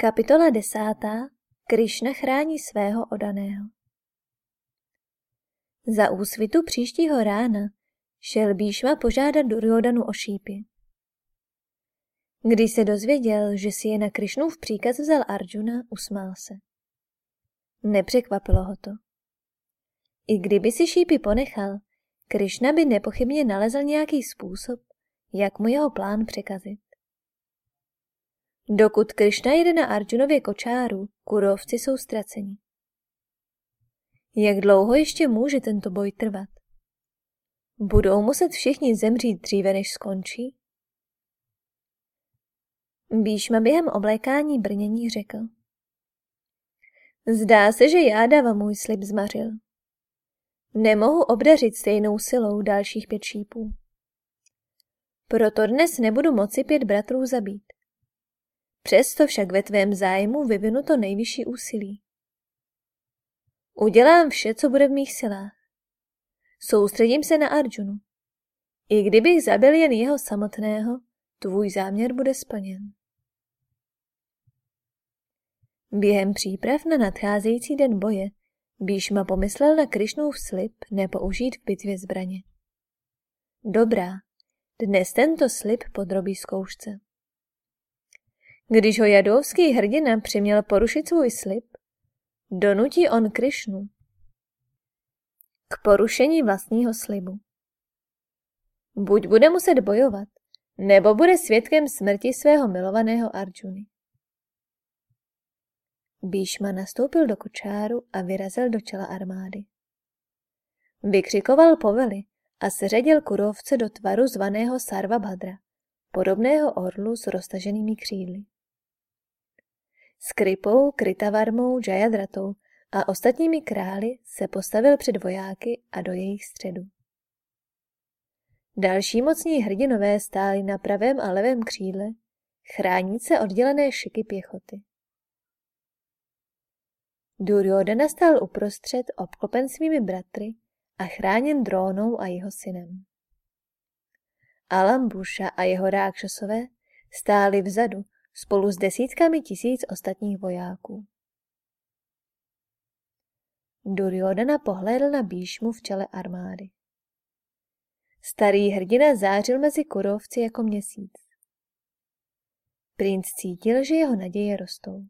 Kapitola desátá. Krišna chrání svého odaného. Za úsvitu příštího rána šel Bíšma požádat Duryodanu o šípy. Když se dozvěděl, že si je na Krišnův příkaz vzal Arjuna, usmál se. Nepřekvapilo ho to. I kdyby si šípy ponechal, Krišna by nepochybně nalezl nějaký způsob, jak mu jeho plán překazit. Dokud Krišna jede na Arjunově kočáru, kurovci jsou ztraceni. Jak dlouho ještě může tento boj trvat? Budou muset všichni zemřít dříve, než skončí? Bíšma během oblékání brnění řekl. Zdá se, že Jádava můj slib zmařil. Nemohu obdařit stejnou silou dalších pět šípů. Proto dnes nebudu moci pět bratrů zabít. Přesto však ve tvém zájmu vyvinu to nejvyšší úsilí. Udělám vše, co bude v mých silách. Soustředím se na Arjunu. I kdybych zabil jen jeho samotného, tvůj záměr bude splněn. Během příprav na nadcházející den boje Bíšma pomyslel na Krišnův slib nepoužít v bitvě zbraně. Dobrá, dnes tento slib podrobí zkoušce. Když ho jadovský hrdina přiměl porušit svůj slib, donutí on Krišnu k porušení vlastního slibu. Buď bude muset bojovat, nebo bude svědkem smrti svého milovaného Arjuny. Bíšma nastoupil do kočáru a vyrazil do čela armády. Vykřikoval povely a seřadil kurovce do tvaru zvaného Sarva Bhadra, podobného orlu s roztaženými křídly. S Kripou, Kritavarmou, Jayadratou a ostatními králi se postavil před vojáky a do jejich středu. Další mocní hrdinové stáli na pravém a levém křídle, chránit se oddělené šiky pěchoty. Duryodhana stál uprostřed obklopen svými bratry a chráněn drónou a jeho synem. Alambusha a jeho rákšosové stáli vzadu spolu s desítkami tisíc ostatních vojáků. Duryodhana pohlédl na Bíšmu v čele armády. Starý hrdina zářil mezi kurovci jako měsíc. Princ cítil, že jeho naděje rostou.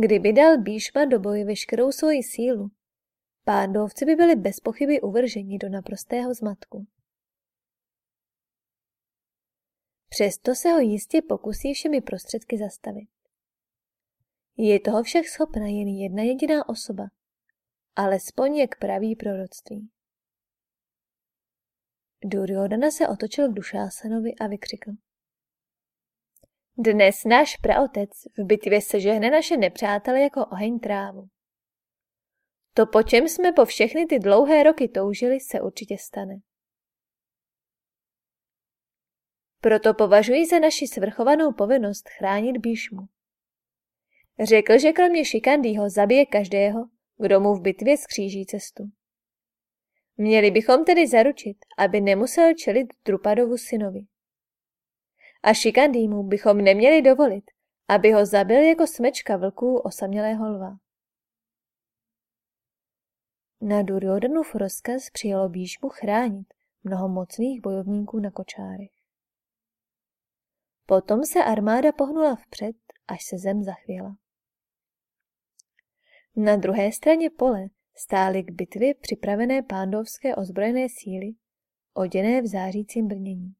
Kdyby dal Bíšma do boje veškerou svoji sílu, pándovci by byli bez pochyby uvrženi do naprostého zmatku. Přesto se ho jistě pokusí všemi prostředky zastavit. Je toho však schopna jen jedna jediná osoba, alespoň jak praví proroctví. Duryodhana se otočil k Dušásanovi a vykřikl. Dnes náš praotec v bitvě sežehne naše nepřátele jako oheň trávu. To, po čem jsme po všechny ty dlouhé roky toužili, se určitě stane. Proto považuji za naši svrchovanou povinnost chránit Bíšmu. Řekl, že kromě Šikandýho zabije každého, kdo mu v bitvě skříží cestu. Měli bychom tedy zaručit, aby nemusel čelit Drupadovu synovi. A Šikandýmu bychom neměli dovolit, aby ho zabil jako smečka vlků osamělého lva. Na Duryodhanův rozkaz přijelo Bíšmu chránit mnoho mocných bojovníků na kočárech. Potom se armáda pohnula vpřed, až se zem zachvěla. Na druhé straně pole stály k bitvě připravené pándovské ozbrojené síly, oděné v zářícím brnění.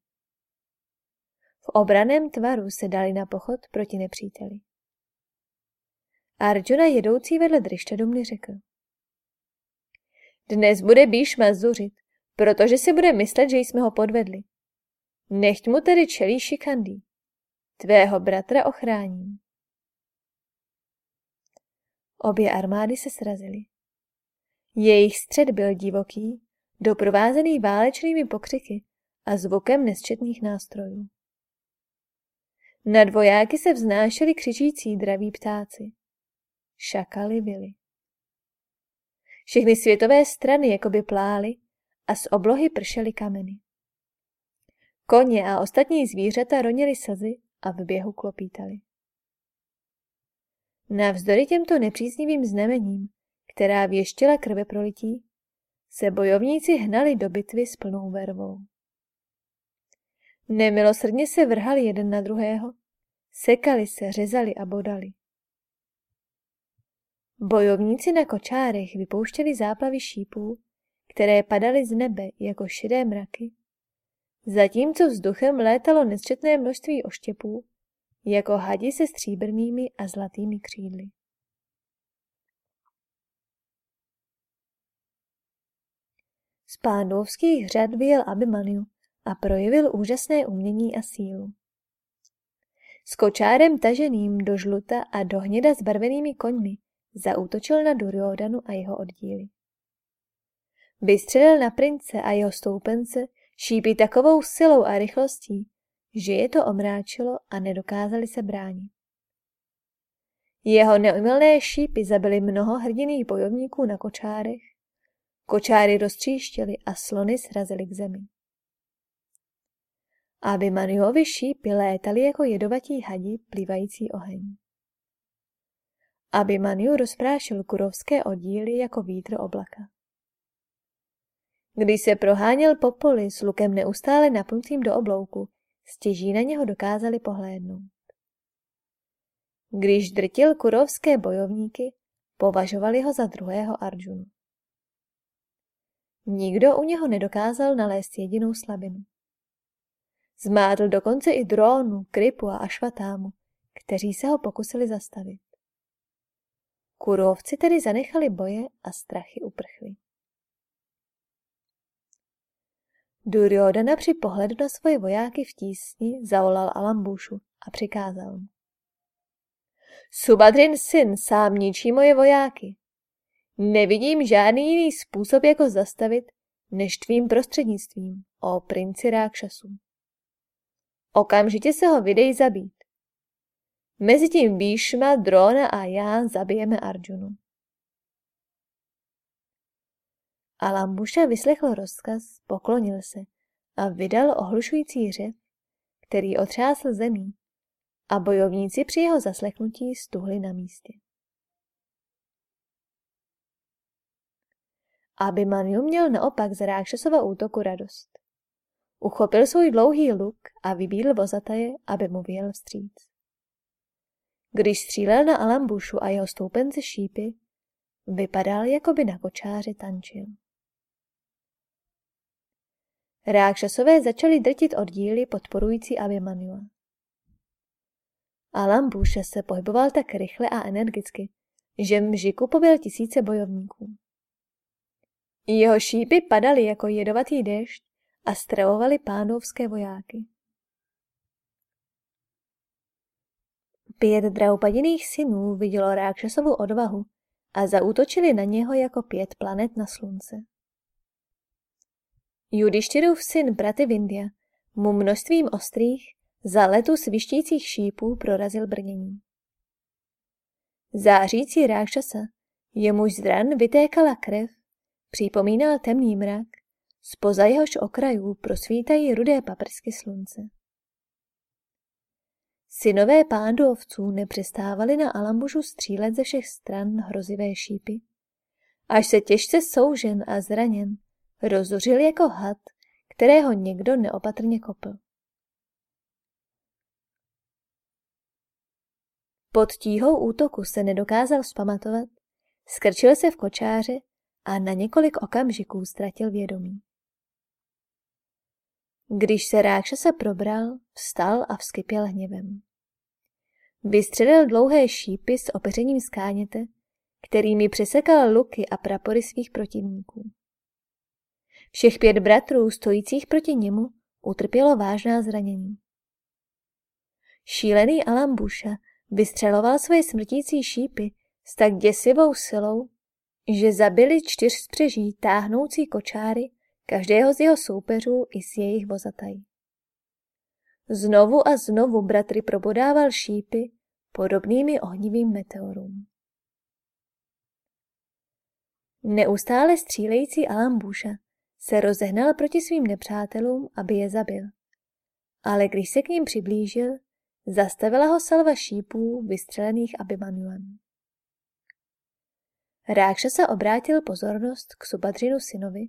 V obraném tvaru se dali na pochod proti nepříteli. Arjuna jedoucí vedle Drišťadumny řekl. Dnes bude Bíšma zuřit, protože si bude myslet, že jsme ho podvedli. Nechť mu tedy čelí šikandý. Tvého bratra ochráním. Obě armády se srazily. Jejich střed byl divoký, doprovázený válečnými pokřiky a zvukem nesčetných nástrojů. Nad vojáky se vznášeli křičící draví ptáci. Šakaly vily. Všechny světové strany jakoby plály a z oblohy pršely kameny. Koně a ostatní zvířata ronily slzy a v běhu klopítali. Navzdory těmto nepříznivým znamením, která věštila krve prolití, se bojovníci hnali do bitvy s plnou vervou. Nemilosrdně se vrhali jeden na druhého, sekali se, řezali a bodali. Bojovníci na kočárech vypouštěli záplavy šípů, které padaly z nebe jako šedé mraky, zatímco vzduchem létalo nesčetné množství oštěpů, jako hadi se stříbrnými a zlatými křídly. Z pánovských řad vyjel Abimaniu a projevil úžasné umění a sílu. S kočárem taženým do žluta a do hněda zbarvenými koňmi zaútočil na Duryodanu a jeho oddíly. Vystřelil na prince a jeho stoupence šípy takovou silou a rychlostí, že je to omráčilo a nedokázali se bránit. Jeho neumilné šípy zabily mnoho hrdiných bojovníků na kočárech, kočáry roztříštěly a slony srazily k zemi. Aby Maniovi šípy létaly jako jedovatí hadi plývající oheň. Aby Maniu rozprášil kurovské oddíly jako vítr oblaka. Když se proháněl po poli s lukem neustále napnutým do oblouku, stěží na něho dokázali pohlédnout. Když drtil kurovské bojovníky, považovali ho za druhého Arjunu. Nikdo u něho nedokázal nalézt jedinou slabinu. Zmátl dokonce i drónu, Kripu a Ašvatámu, kteří se ho pokusili zastavit. Kurovci tedy zanechali boje a strachy uprchli. Duryodhana při pohledu na svoje vojáky v tísni zavolal Alambušu a přikázal mu. Subadrin syn sám ničí moje vojáky. Nevidím žádný jiný způsob, jako zastavit, než tvým prostřednictvím, o princi Rákšasů. Okamžitě se ho vydej zabít. Mezitím Bíšma, Drona a já zabijeme Arjunu. Alambuša vyslechl rozkaz, poklonil se a vydal ohlušující řev, který otřásl zemí a bojovníci při jeho zaslechnutí stuhli na místě. Abhimanyu měl naopak z Rákšasova útoku radost. Uchopil svůj dlouhý luk a vybídl vozataje, aby mu vyjel vstříc. Když střílel na Alambušu a jeho stoupence šípy, vypadal, jako by na kočáře tančil. Rákšasové začali drtit oddíly podporující Abhimanua. Alambuša se pohyboval tak rychle a energicky, že mžiku pobyl tisíce bojovníků. Jeho šípy padaly jako jedovatý déšť a stravovali pánovské vojáky. Pět draupadiných synů vidělo Rákšasovu odvahu a zaútočili na něho jako pět planet na slunce. Judištěrův syn Prativindya mu množstvím ostrých, za letu svištících šípů prorazil brnění. Zářící Rákšasa, jemuž z ran vytékala krev, připomínal temný mrak Spoza jehož okrajů prosvítají rudé paprsky slunce. Synové pándovců nepřestávali na Alambužu střílet ze všech stran hrozivé šípy, až se těžce soužen a zraněn rozořil jako had, kterého někdo neopatrně kopl. Pod tíhou útoku se nedokázal vzpamatovat, skrčil se v kočáře a na několik okamžiků ztratil vědomí. Když se se probral, vstal a vskypěl hněvem. Vystřelil dlouhé šípy s opeřením skáněte, kterými přesekal luky a prapory svých protivníků. Všech pět bratrů stojících proti němu utrpělo vážná zranění. Šílený Alambuša vystřeloval své smrtící šípy s tak děsivou silou, že zabili čtyř spřeží táhnoucí kočáry každého z jeho soupeřů i s jejich vozatají. Znovu a znovu bratry probodával šípy podobnými ohnivým meteorům. Neustále střílející Alambuša se rozehnal proti svým nepřátelům, aby je zabil. Ale když se k ním přiblížil, zastavila ho salva šípů vystřelených Abimanuem. Rákša se obrátil pozornost k Subadřinu synovi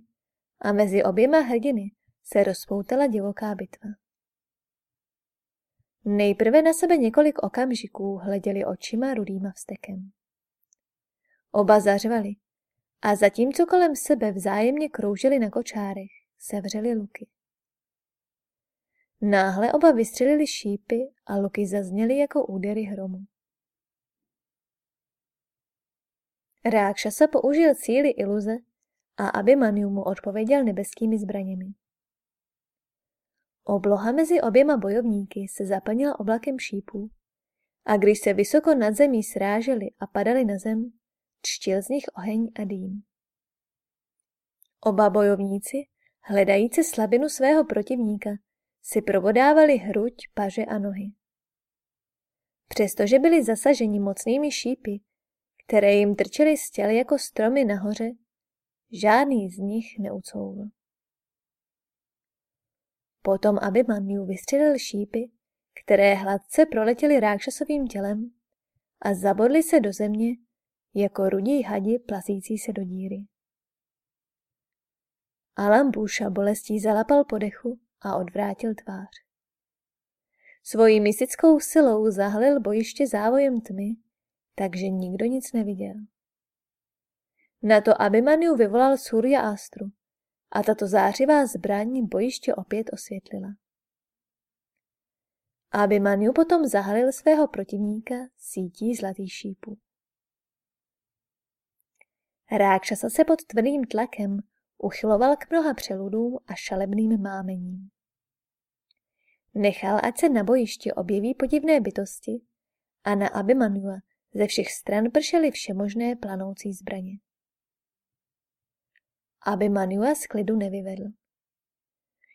a mezi oběma hrdiny se rozpoutala divoká bitva. Nejprve na sebe několik okamžiků hleděli očima rudýma vstekem. Oba zařvali a zatímco kolem sebe vzájemně kroužili na kočárech, sevřeli luky. Náhle oba vystřelili šípy a luky zazněly jako údery hromu. Rákšasa použil síly iluze a Abimaniu mu odpověděl nebeskými zbraněmi. Obloha mezi oběma bojovníky se zaplnila oblakem šípů a když se vysoko nad zemí sráželi a padali na zem, čtil z nich oheň a dým. Oba bojovníci, hledající slabinu svého protivníka, si probodávali hruď, paže a nohy. Přestože byli zasaženi mocnými šípy, které jim trčely z těl jako stromy nahoře, žádný z nich neucouvl. Potom Abimanyu vystřelil šípy, které hladce proletěly rákšasovým tělem a zabodly se do země jako rudí hadi plasící se do díry. Alambúša bolestí zalapal po dechu a odvrátil tvář. Svojí mystickou silou zahlil bojiště závojem tmy, takže nikdo nic neviděl. Na to Abimaniu vyvolal Surya Astru a tato zářivá zbraň bojiště opět osvětlila. Abimaniu potom zahalil svého protivníka sítí zlatých šípů. Rákšasa se pod tvrdým tlakem uchyloval k mnoha přeludům a šalebným mámením. Nechal, ať se na bojišti objeví podivné bytosti a na Abimanua ze všech stran pršely všemožné planoucí zbraně. Abimanua z klidu nevyvedl.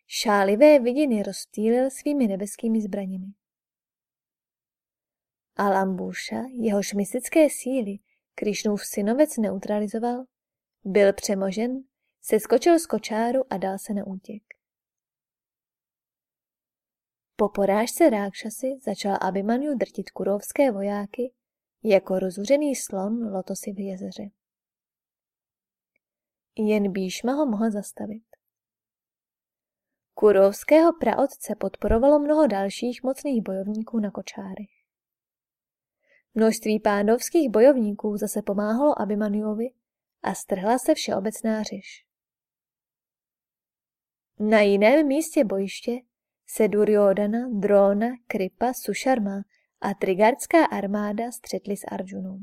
Šálivé vidiny rozptýlil svými nebeskými zbraněmi. Alambúša, jehož mystické síly Krišnův synovec neutralizoval, byl přemožen, seskočil z kočáru a dal se na útěk. Po porážce Rákšasy začal Abimanyu drtit kurovské vojáky jako rozuřený slon lotosy v jezeře. Jen Bíšma ho mohl zastavit. Kurovského praotce podporovalo mnoho dalších mocných bojovníků na kočárech. Množství pándovských bojovníků zase pomáhalo Abimaniovi a strhla se všeobecná řeš. Na jiném místě bojiště se Duryodhana, Drona, Kripa, Sušarma a Trigardská armáda střetly s Arjunou.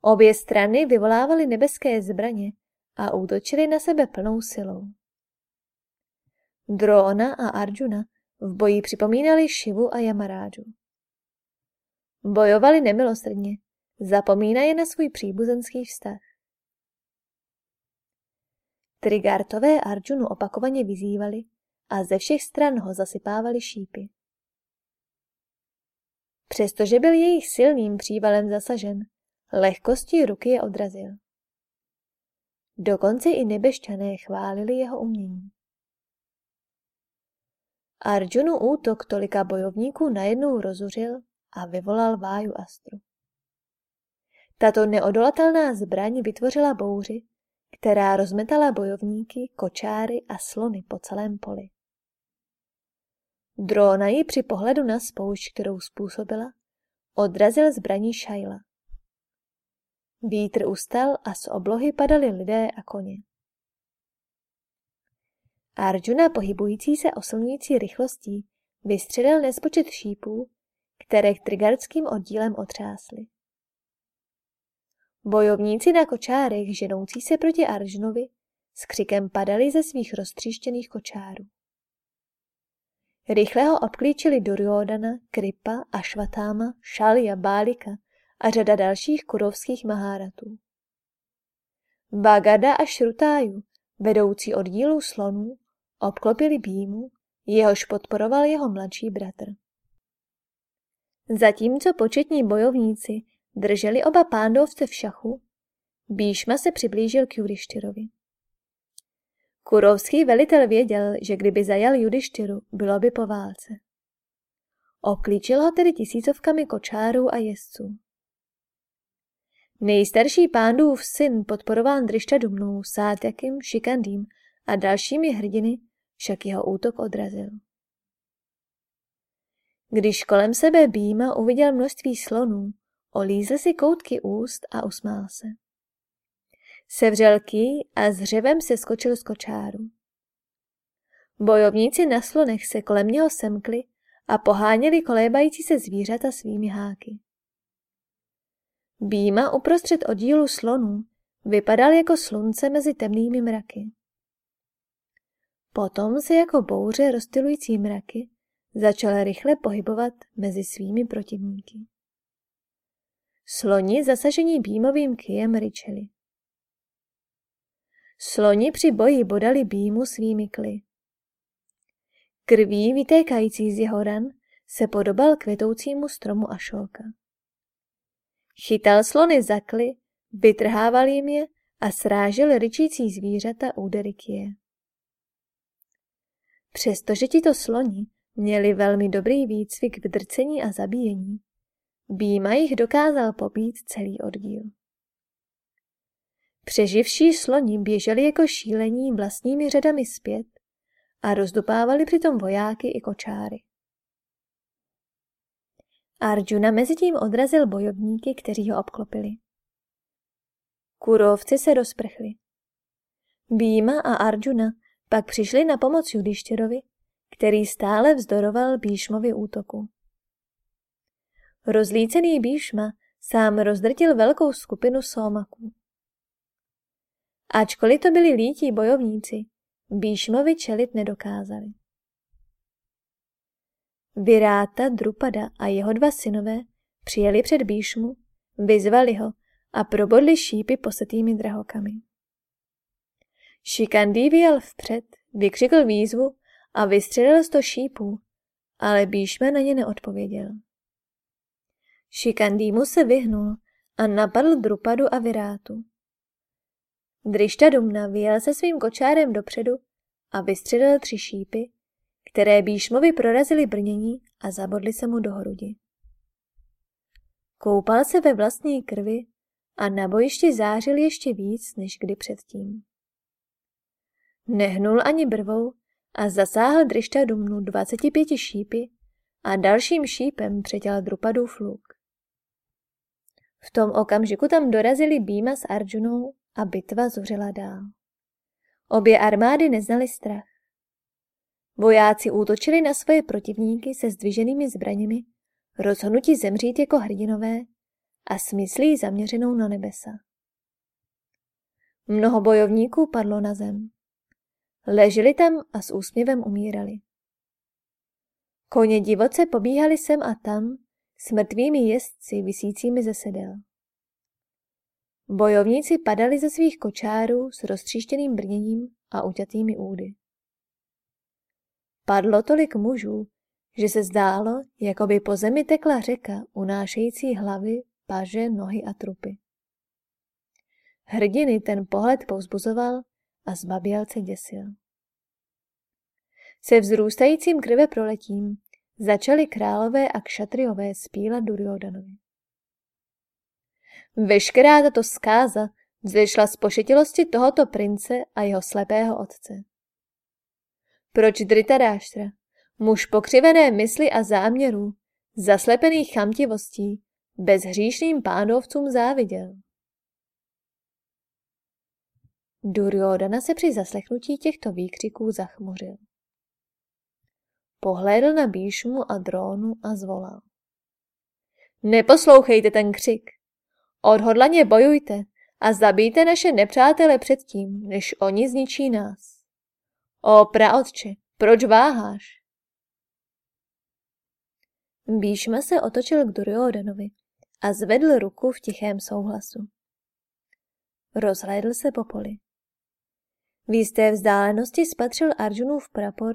Obě strany vyvolávaly nebeské zbraně a útočily na sebe plnou silou. Drona a Arjuna v boji připomínali Šivu a Yamarážu. Bojovali nemilosrdně, zapomínají na svůj příbuzenský vztah. Trigartové Arjunu opakovaně vyzývali a ze všech stran ho zasypávali šípy. Přestože byl jejich silným přívalem zasažen, lehkostí ruky je odrazil. Dokonce i nebešťané chválili jeho umění. Arjunu útok tolika bojovníků najednou rozuřil a vyvolal Váju Astru. Tato neodolatelná zbraň vytvořila bouři, která rozmetala bojovníky, kočáry a slony po celém poli. Drona ji při pohledu na spoušť, kterou způsobila, odrazil zbraní Šajla. Vítr ustal a z oblohy padali lidé a koně. Arjuna, pohybující se oslňující rychlostí, vystřelil nespočet šípů, které trigardským oddílem otřásly. Bojovníci na kočárech, ženoucí se proti Arjunovi, s křikem padali ze svých roztříštěných kočárů. Rychle ho obklíčili Duryodana, Kripa, Ašvatáma, Šalia, Bálika a řada dalších kurovských maháratů. Bagada a Šrutáju, vedoucí oddílu slonů, obklopili Bímu, jehož podporoval jeho mladší bratr. Zatímco početní bojovníci drželi oba pándovce v šachu, Bíšma se přiblížil k Judištyrovi. Kurovský velitel věděl, že kdyby zajal Judištyru, bylo by po válce. Oklíčil ho tedy tisícovkami kočárů a jezdců. Nejstarší pándův syn podporován Drištadumnou, Sátjakým, Šikandým a dalšími hrdiny však jeho útok odrazil. Když kolem sebe Býma uviděl množství slonů, olízl si koutky úst a usmál se. Sevřel ký a s řevem se skočil z kočáru. Bojovníci na slonech se kolem něho semkli a poháněli kolébající se zvířata svými háky. Býma uprostřed oddílu slonů vypadal jako slunce mezi temnými mraky. Potom se jako bouře rozstylující mraky začal rychle pohybovat mezi svými protivníky. Sloni zasažení býmovým kyjem ryčeli. Sloni při boji bodali býmu svými kly. Krví vytékající z jeho ran se podobal kvetoucímu stromu Ašóka. Chytal slony za kly, vytrhával jim je a srážel ryčící zvířata údery kije. Přestože tito sloni měli velmi dobrý výcvik v drcení a zabíjení, Býma jich dokázal pobít celý oddíl. Přeživší sloni běželi jako šílení vlastními řadami zpět a rozdupávali přitom vojáky i kočáry. Arjuna mezi tím odrazil bojovníky, kteří ho obklopili. Kurovci se rozprchli. Býma a Arjuna pak přišli na pomoc Judištěrovi, který stále vzdoroval Bíšmovi útoku. Rozlícený Bíšma sám rozdrtil velkou skupinu Sómaků. Ačkoliv to byli lítí bojovníci, Bíšmovi čelit nedokázali. Viráta, Drupada a jeho dva synové přijeli před Bíšmu, vyzvali ho a probodli šípy posetými drahokami. Šikandý vyjel vpřed, vykřikl výzvu a vystřelil sto šípů, ale Bíšma na ně neodpověděl. Šikandýmu se vyhnul a napadl Drupadu a Virátu. Drištadumna vyjel se svým kočárem dopředu a vystřelil tři šípy, které Bíšmovi prorazily brnění a zabodly se mu do hrudi. Koupal se ve vlastní krvi a na bojišti zářil ještě víc než kdy předtím. Nehnul ani brvou a zasáhl Drišta Dumnu 25 šípy a dalším šípem přetěl Drupadův luk. V tom okamžiku tam dorazili Býma s Arjunou a bitva zuřila dál. Obě armády neznali strach. Vojáci útočili na svoje protivníky se zdviženými zbraněmi, rozhodnutí zemřít jako hrdinové a smyslí zaměřenou na nebesa. Mnoho bojovníků padlo na zem. Leželi tam a s úsměvem umírali. Koně divoce pobíhali sem a tam s mrtvými jezdci visícími ze sedel. Bojovníci padali ze svých kočárů s roztříštěným brněním a uťatými údy. Padlo tolik mužů, že se zdálo, jako by po zemi tekla řeka unášející hlavy, paže, nohy a trupy. Hrdiny ten pohled povzbuzoval a zbabělce děsil. Se vzrůstajícím krve proletím začali králové a kšatriové spílat Duryodanovi. Veškerá tato zkáza vzešla z pošetilosti tohoto prince a jeho slepého otce. Proč Dritaráštra, muž pokřivené mysli a záměrů, zaslepený chamtivostí, bezhříšným pánovcům záviděl? Duryodana se při zaslechnutí těchto výkřiků zachmuřil. Pohlédl na Bíšmu a drónu a zvolal. Neposlouchejte ten křik. Odhodlaně bojujte a zabijte naše nepřátele předtím, než oni zničí nás. O praotče, proč váháš? Bíšma se otočil k Duryodanovi a zvedl ruku v tichém souhlasu. Rozhlédl se po poli. V jisté vzdálenosti spatřil Arjunův prapor,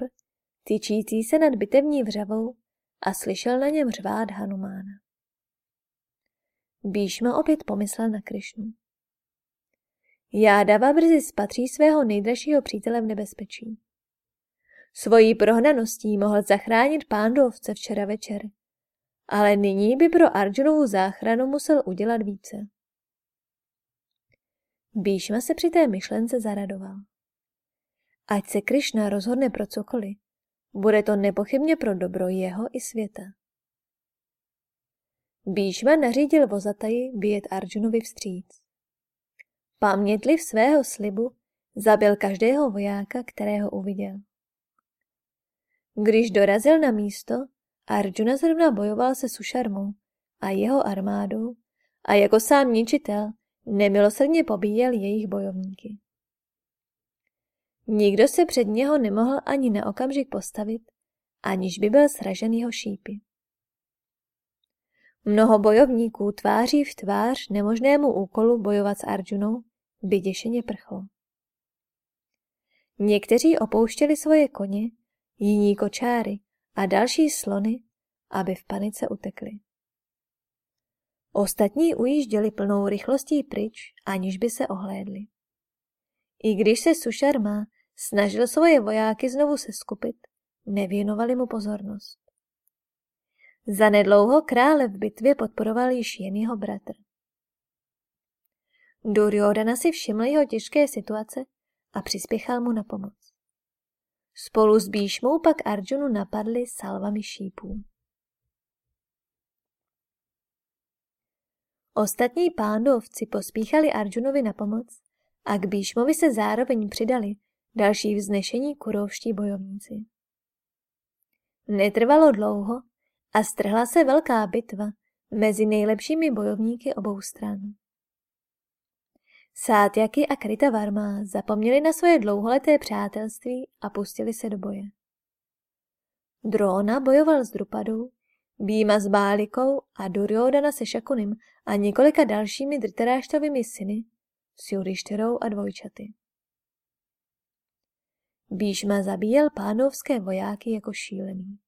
tyčící se nad bitevní vřavou a slyšel na něm řvát Hanumána. Bíšma opět pomyslel na Krišnu. Jádava brzy spatří svého nejdražšího přítele v nebezpečí. Svojí prohnaností mohl zachránit pándovce včera večer, ale nyní by pro Arjunovu záchranu musel udělat více. Bíšma se při té myšlence zaradoval. Ať se Krišna rozhodne pro cokoliv, bude to nepochybně pro dobro jeho i světa. Bíšma nařídil vozataji vyjet Arjunovi vstříc. Pamětliv svého slibu zabil každého vojáka, kterého uviděl. Když dorazil na místo, Arjuna zrovna bojoval se Sušarmou a jeho armádou a jako sám ničitel nemilosrdně pobíjel jejich bojovníky. Nikdo se před něho nemohl ani na okamžik postavit, aniž by byl sražen jeho šípy. Mnoho bojovníků tváří v tvář nemožnému úkolu bojovat s Arjunou vyděšeně prchlo. Někteří opouštěli svoje koně, jiní kočáry a další slony, aby v panice utekli. Ostatní ujížděli plnou rychlostí pryč, aniž by se ohlédli. I když se Sušarma snažil svoje vojáky znovu seskupit, nevěnovali mu pozornost. Zanedlouho krále v bitvě podporoval již jen jeho bratr. Duryodhana si všiml jeho těžké situace a přispěchal mu na pomoc. Spolu s Bíšmou pak Arjunu napadli salvami šípů. Ostatní pándovci pospíchali Arjunovi na pomoc a k Bíšmovi se zároveň přidali další vznešení kurovští bojovníci. Netrvalo dlouho a strhla se velká bitva mezi nejlepšími bojovníky obou stran. Sátjaky a Krita Varma zapomněli na svoje dlouholeté přátelství a pustili se do boje. Drona bojoval s Drupadou, Býma s Bálikou a Duryodana se Šakunim a několika dalšími drtaráštovými syny s Judištěrou a dvojčaty. Bíšma zabíjel pánovské vojáky jako šílený.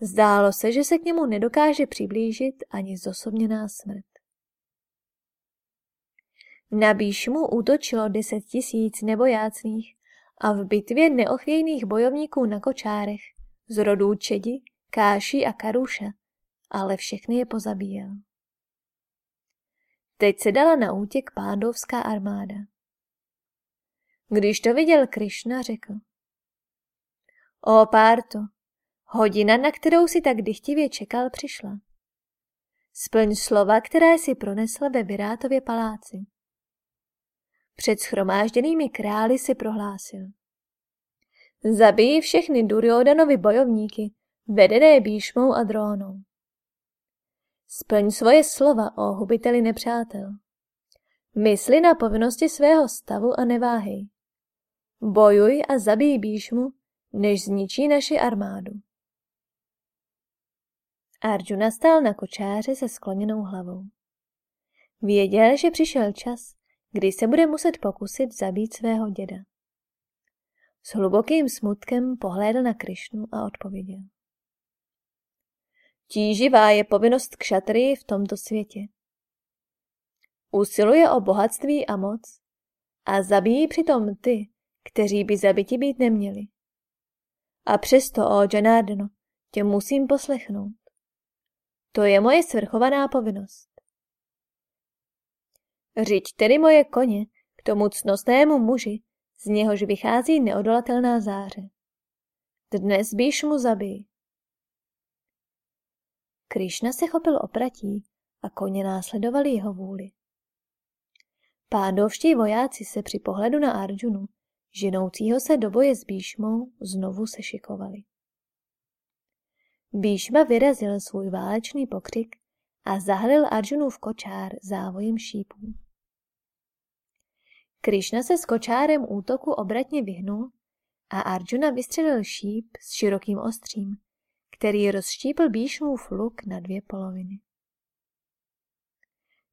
Zdálo se, že se k němu nedokáže přiblížit ani zosobněná smrt. Na Bíšmu útočilo deset tisíc nebojácných a v bitvě neochvějných bojovníků na kočárech z rodů Čedi, Káší a Karuša, ale všechny je pozabíjel. Teď se dala na útěk pándovská armáda. Když to viděl Krišna, řekl. O Párto, hodina, na kterou si tak dychtivě čekal, přišla. Splň slova, které si pronesl ve Virátově paláci. Před schromážděnými králi si prohlásil. Zabij všechny Duryodanovi bojovníky, vedené Bíšmou a Drónou. Splň svoje slova o hubiteli nepřátel. Mysli na povinnosti svého stavu a neváhej. Bojuj a zabij Bíšmu, než zničí naši armádu. Arjuna stál na kočáře se skloněnou hlavou. Věděl, že přišel čas, kdy se bude muset pokusit zabít svého děda. S hlubokým smutkem pohlédl na Krišnu a odpověděl. Tíživá je povinnost k šatry v tomto světě. Usiluje o bohatství a moc a zabíjí přitom ty, kteří by zabiti být neměli. A přesto, o Janardano, tě musím poslechnout. To je moje svrchovaná povinnost. Řiď tedy moje koně k tomu cnostnému muži, z něhož vychází neodolatelná záře. Dnes bíš mu zabij. Krišna se chopil opratí a koně následovali jeho vůli. Pádovští vojáci se při pohledu na Arjunu, ženoucího se do boje s Bíšmou, znovu sešikovali. Bíšma vyrazil svůj válečný pokřik a zahlil Arjunův kočár závojem šípů. Krišna se s kočárem útoku obratně vyhnul a Arjuna vystřelil šíp s širokým ostřím, který rozštípl Bíšmův luk na dvě poloviny.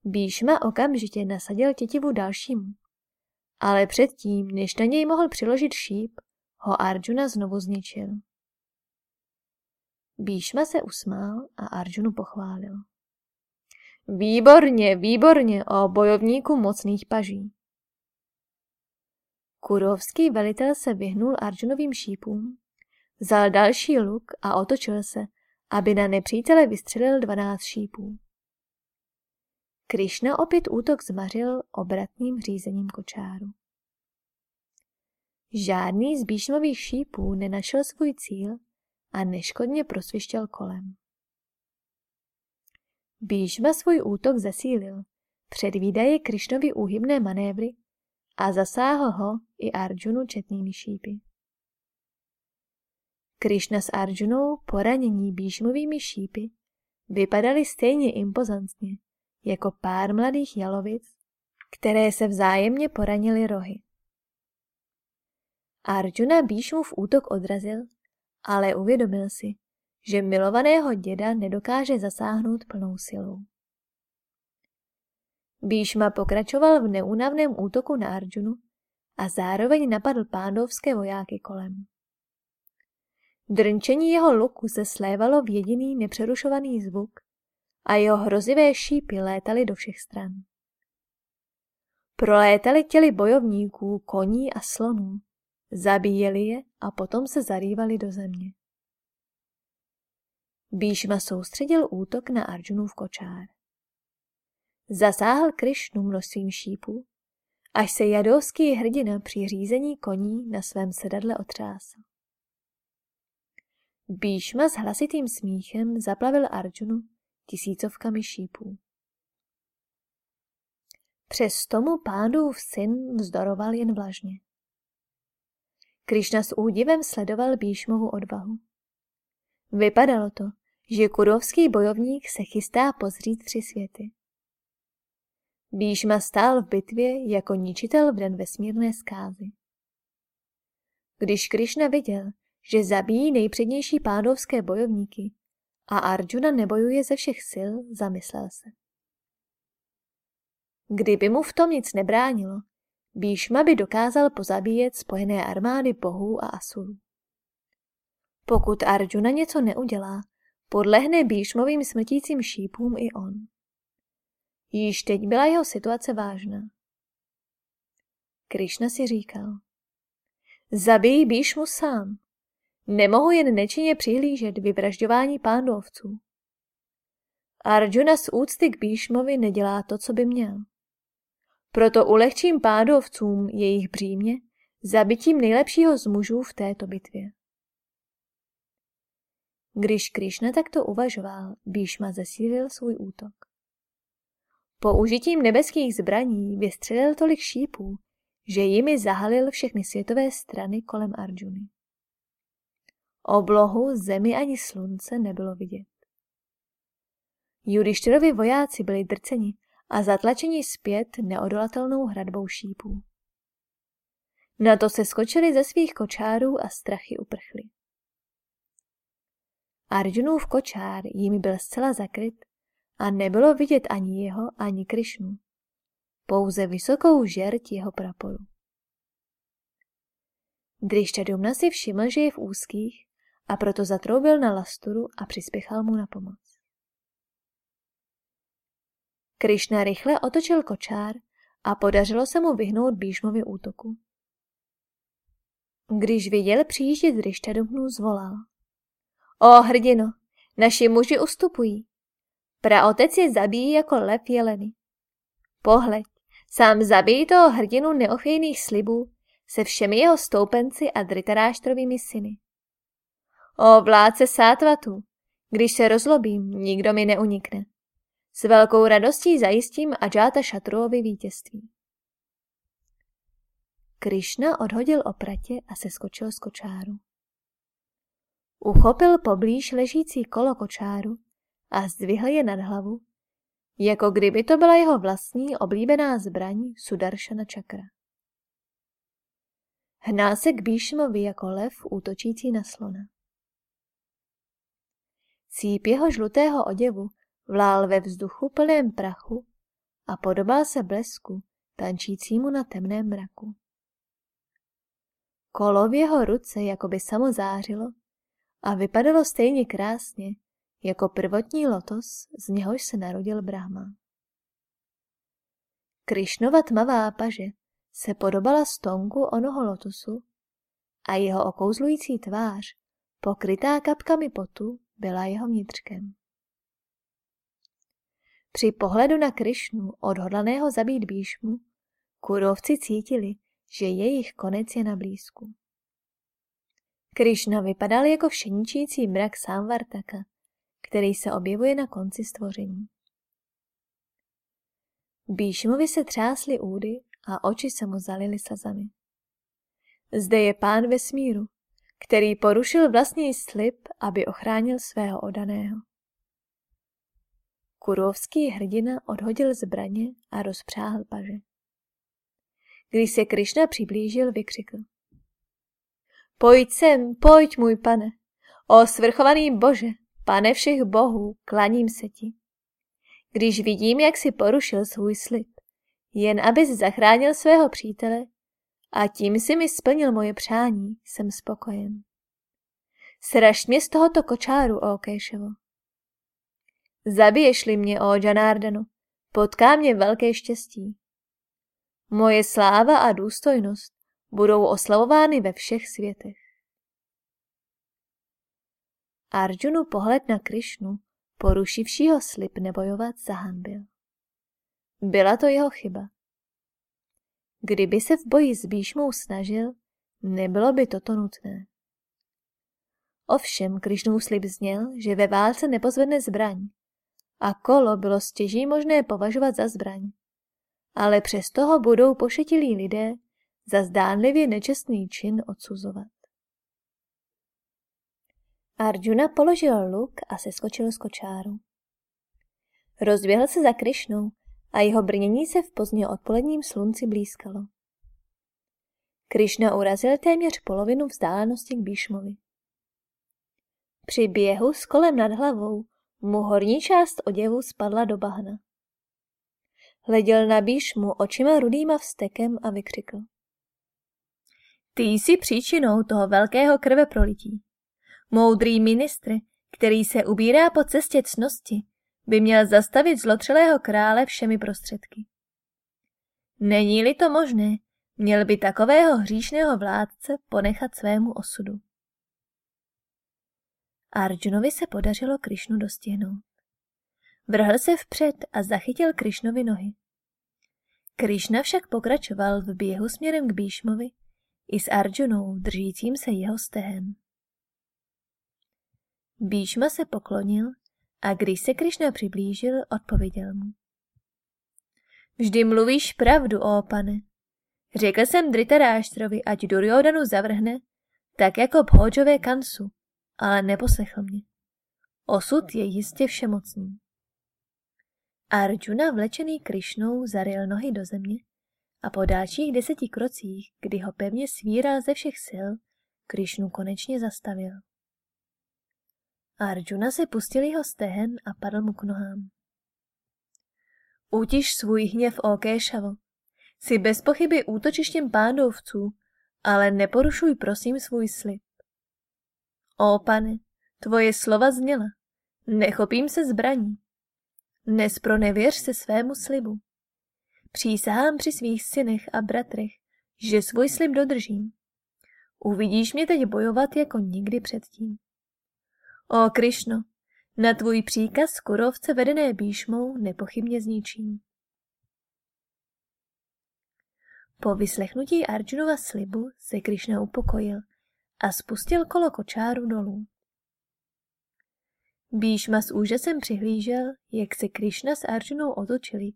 Bíšma okamžitě nasadil tětivu dalšímu, ale předtím, než na něj mohl přiložit šíp, ho Arjuna znovu zničil. Bíšma se usmál a Arjunu pochválil. Výborně, výborně, o bojovníku mocných paží. Kurovský velitel se vyhnul Arjunovým šípům, vzal další luk a otočil se, aby na nepřítele vystřelil dvanáct šípů. Krišna opět útok zmařil obratným řízením kočáru. Žádný z bíšmových šípů nenašel svůj cíl a neškodně prosvištěl kolem. Bíšma svůj útok zesílil, předvídaje Krišnovi úhybné manévry a zasáhl ho i Arjunu četnými šípy. Krišna s Arjunou poranění bíšmovými šípy vypadali stejně impozantně jako pár mladých jalovic, které se vzájemně poranily rohy. Arjuna Bíšmův útok odrazil, ale uvědomil si, že milovaného děda nedokáže zasáhnout plnou silou. Bíšma pokračoval v neúnavném útoku na Arjunu a zároveň napadl pándovské vojáky kolem. Drnčení jeho luku se slévalo v jediný nepřerušovaný zvuk a jeho hrozivé šípy létaly do všech stran. Prolétali těly bojovníků, koní a slonů, zabíjeli je a potom se zarývali do země. Bíšma soustředil útok na Arjunův kočár. Zasáhl Krišnu množstvím šípů, až se jadovský hrdina při řízení koní na svém sedadle otřásl. Bíšma s hlasitým smíchem zaplavil Arjunu tisícovkami šípů. Přes tomu pádův syn vzdoroval jen vlažně. Krišna s údivem sledoval Bíšmovu odvahu. Vypadalo to, že kurovský bojovník se chystá pozřít tři světy. Bíšma stál v bitvě jako ničitel v den vesmírné zkázy. Když Krišna viděl, že zabíjí nejpřednější pádovské bojovníky a Arjuna nebojuje ze všech sil, zamyslel se. Kdyby mu v tom nic nebránilo, Bíšma by dokázal pozabíjet spojené armády bohů a asurů. Pokud Arjuna něco neudělá, podlehne Bíšmovým smrtícím šípům i on. Již teď byla jeho situace vážná. Krišna si říkal. Zabij Bíšmu sám. Nemohu jen nečinně přihlížet vyvražďování pándovců. Arjuna z úcty k Bíšmovi nedělá to, co by měl. Proto ulehčím pádovcům jejich břímě zabitím nejlepšího z mužů v této bitvě. Když Krišna takto uvažoval, Bíšma zesílil svůj útok. Použitím nebeských zbraní vystřelil tolik šípů, že jimi zahalil všechny světové strany kolem Arjuny. Oblohu, zemi ani slunce nebylo vidět. Judištyrovi vojáci byli drceni a zatlačeni zpět neodolatelnou hradbou šípů. Na to se skočili ze svých kočárů a strachy uprchli. Arjunův kočár jimi byl zcela zakryt a nebylo vidět ani jeho, ani Krišnu. Pouze vysokou žert jeho praporu. Drišťadumna si všiml, že je v úzkých a proto zatroubil na lasturu a přispěchal mu na pomoc. Krišna rychle otočil kočár a podařilo se mu vyhnout Bíšmovi útoku. Když viděl přijíždět Drišťadumnu, zvolal. O hrdino, naši muži ustupují. Praotec je zabíjí jako lev jeleny. Pohleď, sám zabíjí toho hrdinu neochvějných slibů se všemi jeho stoupenci a dritaráštrovými syny. O vládce sátvatu, když se rozlobím, nikdo mi neunikne. S velkou radostí zajistím Adžáta Šatruovi vítězství. Krišna odhodil opratě a se skočil z kočáru. Uchopil poblíž ležící kolo kočáru a zdvihl je nad hlavu, jako kdyby to byla jeho vlastní oblíbená zbraň Sudaršana čakra. Hná se k Bíšmovi jako lev útočící na slona. Cíp jeho žlutého oděvu vlál ve vzduchu plném prachu a podobal se blesku, tančícímu na temném mraku. Kolo v jeho ruce jako by samo zářilo a vypadalo stejně krásně, jako prvotní lotos, z něhož se narodil Brahma. Krišnova tmavá paže se podobala stonku onoho lotosu a jeho okouzlující tvář, pokrytá kapkami potu, byla jeho vnitřkem. Při pohledu na Krišnu, odhodlaného zabít Bíšmu, kurovci cítili, že jejich konec je na blízku. Krišna vypadal jako všeničící mrak Samvartaka, který se objevuje na konci stvoření. Bíšmovi se třásly údy a oči se mu zalily slzami. Zde je pán vesmíru, který porušil vlastní slib, aby ochránil svého odaného. Kurovský hrdina odhodil zbraně a rozpřáhl paže. Když se Krišna přiblížil, vykřikl. Pojď sem, pojď, můj pane. O svrchovaný bože, pane všech bohů, klaním se ti. Když vidím, jak si porušil svůj slib, jen abys zachránil svého přítele a tím si mi splnil moje přání, jsem spokojen. Sraž mě z tohoto kočáru, o Kéševo. Zabiješ-li mě, o Janardenu, potká mě velké štěstí. Moje sláva a důstojnost budou oslavovány ve všech světech. Arjunu pohled na Krišnu, porušivšího slib nebojovat, zahanbil. Byla to jeho chyba. Kdyby se v boji s Bíšmou snažil, nebylo by toto nutné. Ovšem Krišnův slib zněl, že ve válce nepozvedne zbraň a kolo bylo stěží možné považovat za zbraň. Ale přesto ho budou pošetilí lidé za zdánlivě nečestný čin odsuzovat. Arjuna položil luk a seskočil z kočáru. Rozběhl se za Krišnou a jeho brnění se v pozdně odpoledním slunci blízkalo. Krišna urazil téměř polovinu vzdálenosti k Bíšmovi. Při běhu s kolem nad hlavou mu horní část oděvu spadla do bahna. Hleděl na Bíšmu očima rudýma vstekem a vykřikl. Ty jsi příčinou toho velkého krve prolití. Moudrý ministr, který se ubírá po cestě cnosti, by měl zastavit zlotřelého krále všemi prostředky. Není-li to možné, měl by takového hříšného vládce ponechat svému osudu. Arjunovi se podařilo Krišnu dostihnout. Vrhl se vpřed a zachytil Krišnovi nohy. Krišna však pokračoval v běhu směrem k Bíšmovi i s Arjunou držícím se jeho stehen. Bíšma se poklonil a když se Krišna přiblížil, odpověděl mu. Vždy mluvíš pravdu, ó pane. Řekl jsem Dritaráštrovi, ať Duryodanu zavrhne, tak jako Bhodžové kansu, ale neposlechl mě. Osud je jistě všemocný. Arjuna vlečený Krišnou zaryl nohy do země a po dalších deseti krocích, kdy ho pevně svíral ze všech sil, Krišnu konečně zastavil. Arjuna se pustil jeho stehen a padl mu k nohám. Utiš svůj hněv, o Kéšavo. Jsi bez pochyby útočištěm pándovců, ale neporušuj prosím svůj slib. O pane, tvoje slova zněla. Nechopím se zbraní. Nespronevěř se svému slibu. Přísahám při svých synech a bratrech, že svůj slib dodržím. Uvidíš mě teď bojovat jako nikdy předtím. O Krišno, na tvůj příkaz kurovce vedené bíšmou nepochybně zničím. Po vyslechnutí Arjunova slibu se Krišna upokojil a spustil kolo kočáru dolů. Bíšma s úžasem přihlížel, jak se Krišna s Arjunou otočili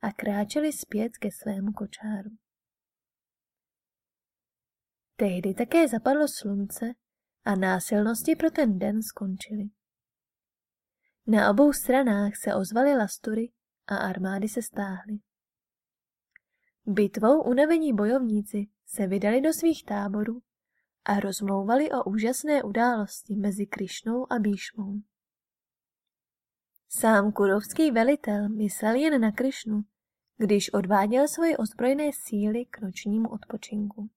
a kráčeli zpět ke svému kočáru. Tehdy také zapadlo slunce a násilnosti pro ten den skončily. Na obou stranách se ozvaly lastury a armády se stáhly. Bitvou unavení bojovníci se vydali do svých táborů a rozmlouvali o úžasné události mezi Krišnou a Bíšmou. Sám kurovský velitel myslel jen na Krišnu, když odváděl svoje ozbrojené síly k nočnímu odpočinku.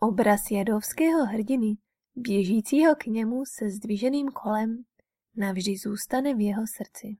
Obraz jadovského hrdiny, běžícího k němu se zdviženým kolem, navždy zůstane v jeho srdci.